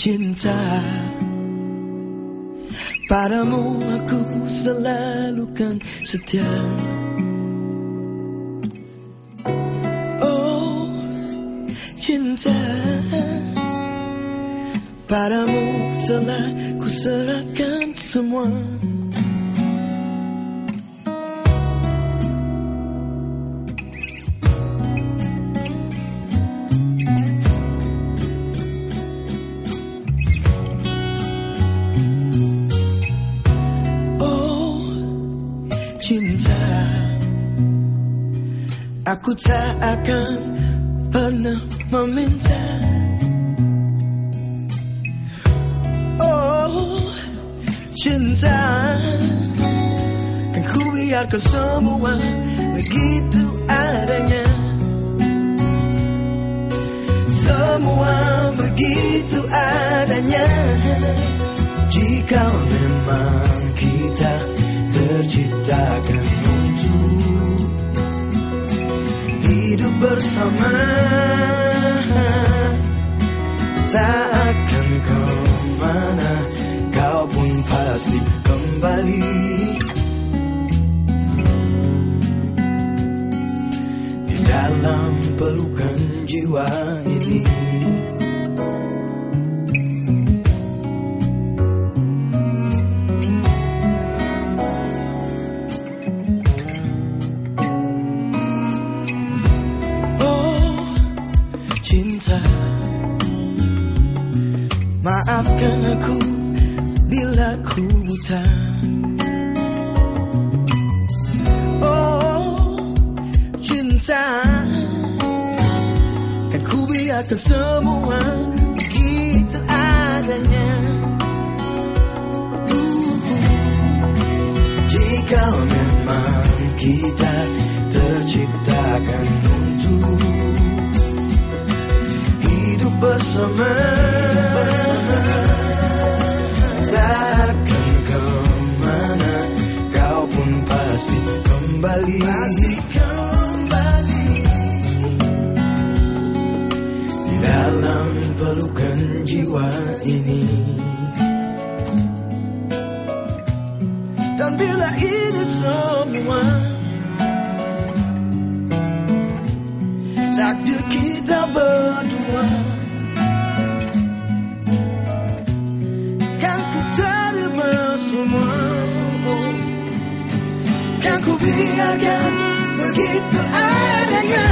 cinta. Padamu aku selalu kan setia. Oh cinta. Padamu telah ku serahkan semua cinta Aku tak akan pernah meminta. Oh cinta. Kan ku biarkan semua begitu adanya. Semua begitu adanya. Jika memang terciptakan untuk hidup bersama tak akan ke mana kau pun pasti kembali. Di dalam pelukan jiwa ini cinta. Maafkan aku bila ku buta. Oh cinta. Kan ku biarkan semua begitu adanya. Jika memang kita terciptakan bersama. Takkan ke mana Kau pun pasti kembali. Pasti kembali. Di dalam pelukan jiwa ini. Dan bila ini semua biarkan begitu adanya